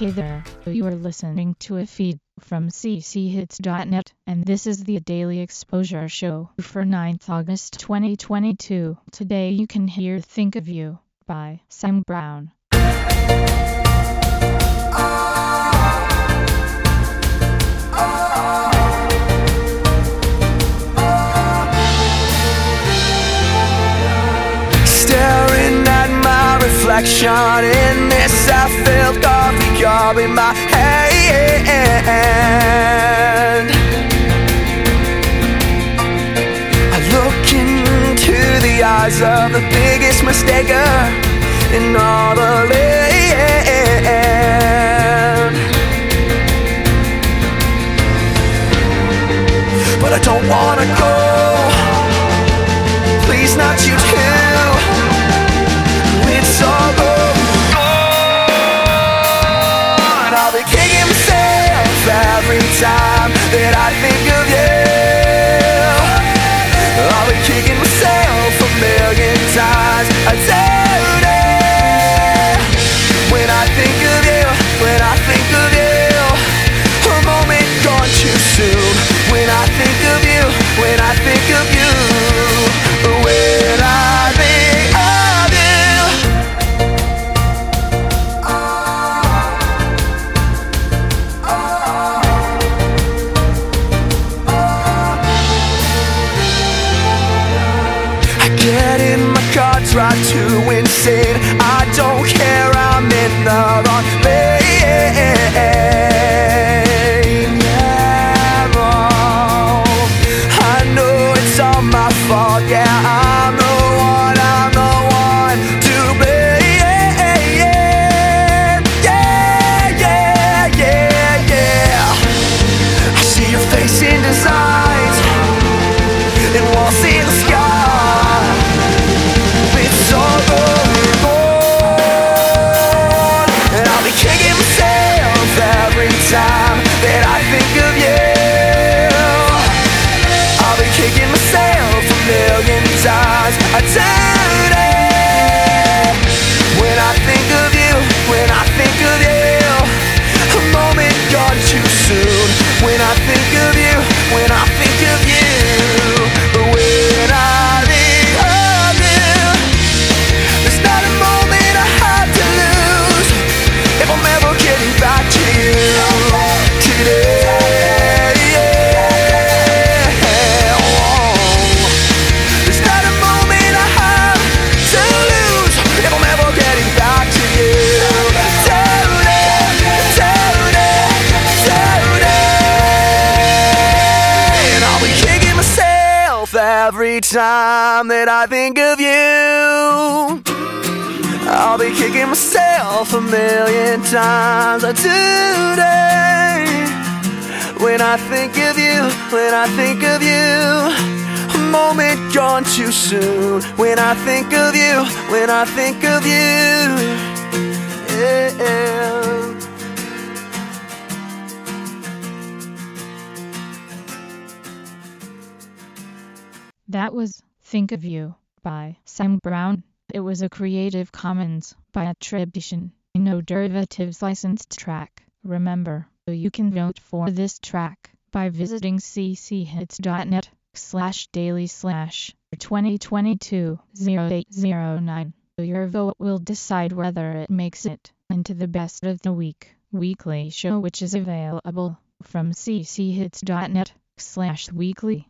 Hey there, you are listening to a feed from cchits.net, and this is the Daily Exposure Show for 9th August 2022. Today you can hear Think of You by Sam Brown. Staring at my reflection in this I-filled coffee cup in my hand. I look into the eyes of the biggest mistaker in all the land time that I think drive to times a every time that I think of you. I'll be kicking myself a million times a today. When I think of you, when I think of you, a moment gone too soon. When I think of you, when I think of you, yeah. That was Think of You by Sam Brown. It was a Creative Commons by attribution, no derivatives licensed track. Remember, you can vote for this track by visiting cchits.net slash daily slash 2022 0809. Your vote will decide whether it makes it into the best of the week weekly show which is available from cchits.net slash weekly.